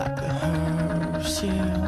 like a hearse, yeah.